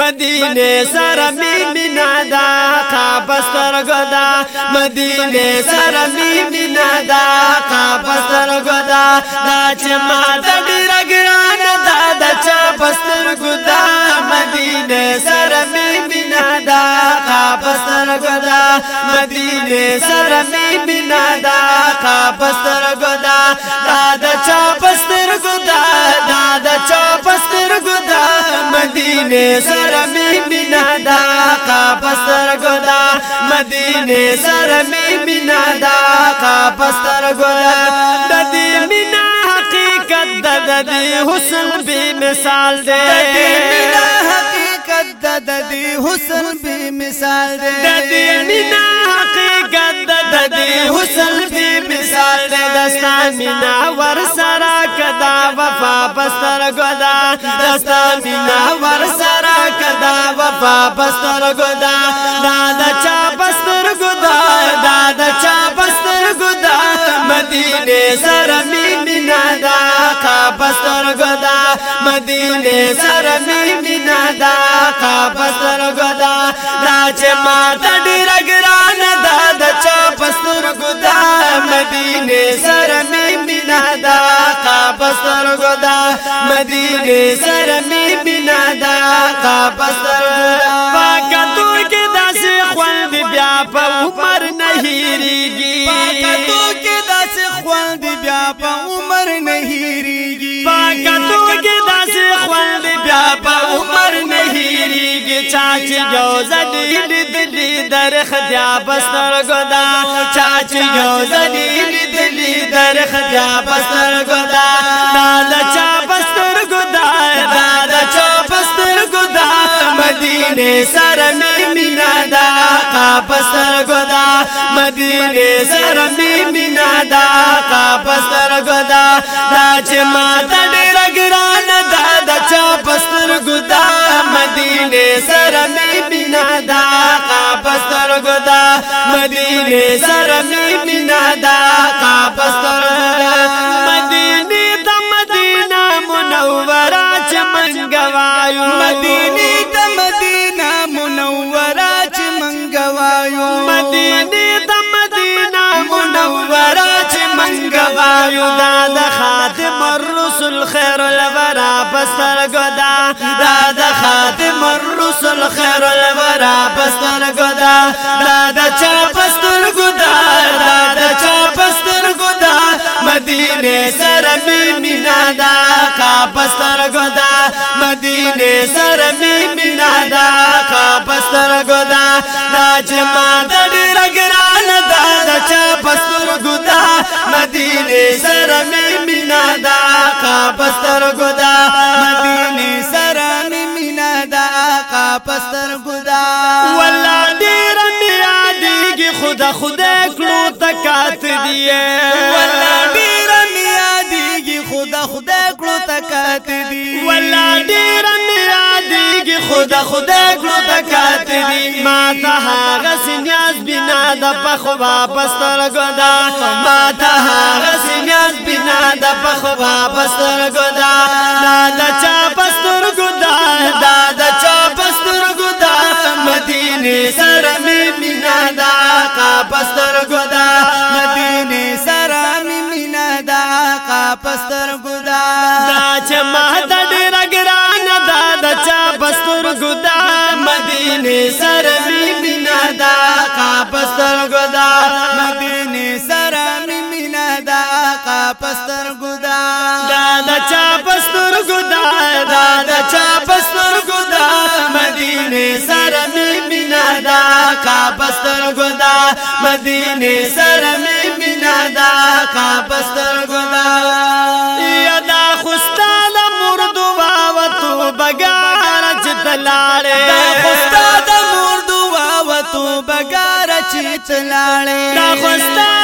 مدینه سره می مینا دا قابستر غدا مدینه سره می مینا دا قابستر غدا دا چې ما د ډیر ګران دا د چا پستر غدا مدینه سره می مینا دا قابستر غدا مدینه سره می مینا دا قابستر غدا دا د چا پستر غدا سر می بنا دا کا پستر گدا مدینه سر می بنا دا کا پستر گدا ددی مینا حقیقت ددی حسن بے مثال دے ددی مینا حقیقت ددی حسن بے مثال دے ددی مینا حقیقت ددی دستا مینا ور سرا کدا وفا بستر گدا دستا مینا ور سرا کدا وفا بستر گدا دادا چا بستر گدا دادا چا بستر گدا مدینے سر مینا دا کا بستر گدا مدینے سر مینا دا کا بستر گدا راج ماتا ډیر ګران دادا چا بستر گدا مدینے سر سترګو دا مدینه سره می بنا دا کعبه سترګو دا پاک تو کې داسې خوند بیا په عمر نه هېریږي پاک تو کې داسې خوند بیا په عمر نه هېریږي پاک تو کې داسې خوند بیا په عمر نه هېریږي چا چې یو زدي دلی درخ دیا بسترګو دا چا چې یو زدي دلی درخ دیا بسترګو مدینه سره مې مینا دا پسر غدا مدینه سره مې مینا دا پسر غدا دا چې ما ته ډېر ګران دا د چا پسر غدا مدینه سره مې مینا دا پسر غدا مدینه سره مې مینا دا پسر وایو مدینه د مدینه منوره چې منګ وایو دا خاتم الرسل خیر الورا پستر ګدا دا خاتم الرسل خیر الورا پستر ګدا دا چا پستر ګدا دا چا پستر ګدا مدینه سره مینا دا کا پستر ګدا مدینه سره مینا دا کا پستر ګدا دا جما د ډیر ګران دا د چا پستر ګدا مدینه سره می مینا دا کا پستر ګدا مدینه سره می مینا دا کا پستر ګدا ولا ډیر می یادېږي خدا خدا د خدای کړو د کاتري ما ته هغه سنیاز بنا د پخو واپس ترګدا ما ته هغه سنیاز بنا د پخو واپس ترګدا دا د چا پستر ګدا دا د چا پستر ګدا مدینه سره مې مینا دا کا پستر ګدا مدینه سره مې مینا دا کا پستر ګدا دا چې ما پستر ګدا دا د چا پستر ګدا دا د چا پستر ګدا مدینه سره می مینا دا کا پستر ګدا مدینه سره می مینا دا کا پستر ګدا یادا خوستال مردو واوتو بګار چتلاړې دا خوستال مردو واوتو بګار چتلاړې دا خوستال